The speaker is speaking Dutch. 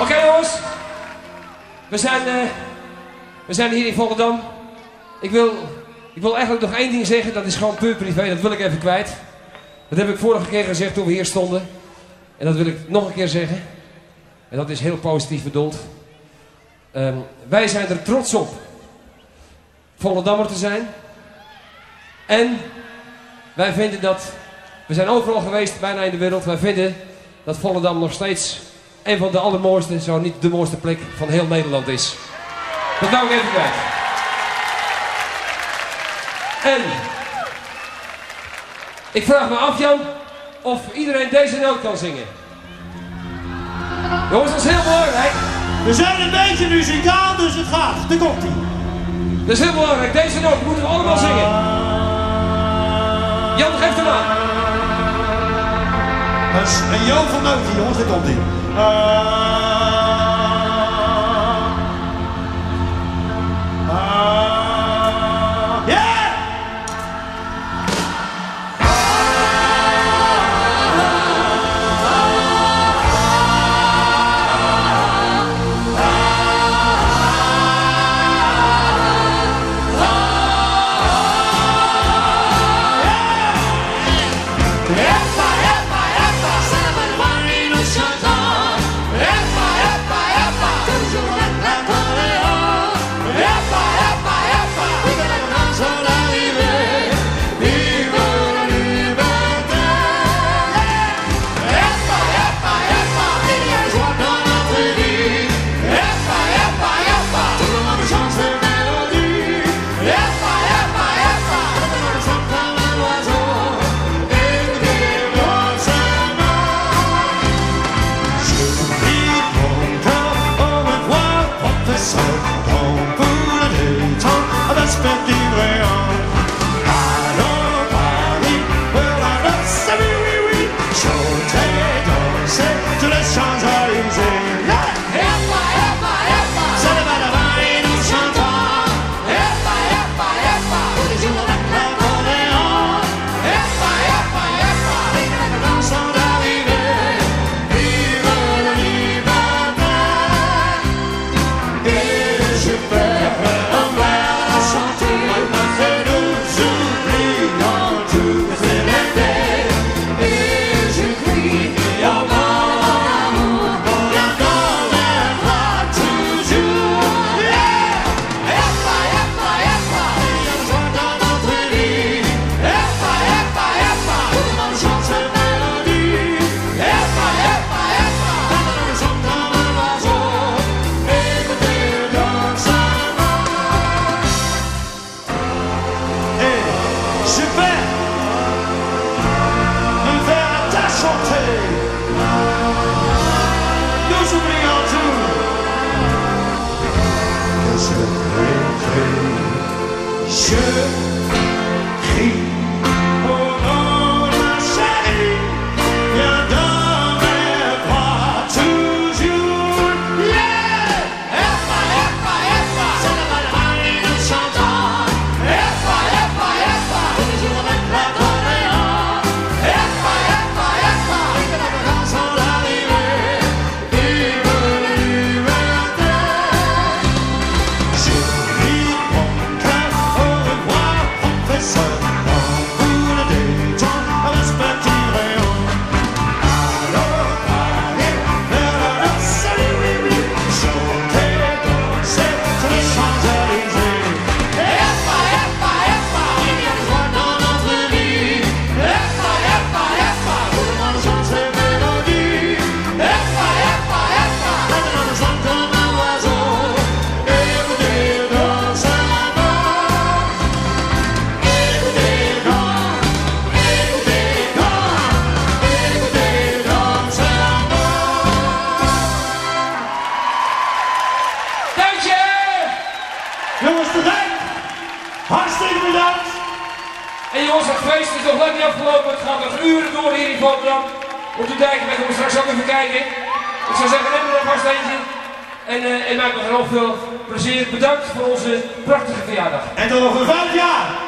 Oké jongens, we zijn, eh, we zijn hier in Volendam. Ik wil, ik wil eigenlijk nog één ding zeggen, dat is gewoon puur privé, dat wil ik even kwijt. Dat heb ik vorige keer gezegd toen we hier stonden. En dat wil ik nog een keer zeggen. En dat is heel positief bedoeld. Ehm, wij zijn er trots op Volendammer te zijn. En wij vinden dat, we zijn overal geweest, bijna in de wereld. Wij vinden dat Volendam nog steeds een van de allermooiste, zo niet de mooiste plek van heel Nederland is. Dat wou ik even kwijt. En ik vraag me af, Jan, of iedereen deze noot kan zingen. Jongens, dat is heel belangrijk. We zijn een beetje muzikaal, dus het gaat. Daar komt ie. Dat is heel belangrijk. Deze noot moeten we allemaal zingen. Jan, geef hem aan. Een Jo van Nootje, jongens. Daar komt ie. Je Jongens! Hartstikke bedankt! En jongens, het feest is nog lang niet afgelopen. Het gaat nog uren door hier in Volendam. Op de dijk, wij komen straks ook even kijken. Ik zou zeggen, neem er nog vast eentje. En, eh en maak nog heel veel plezier. Bedankt voor onze prachtige verjaardag. En tot over vijf jaar!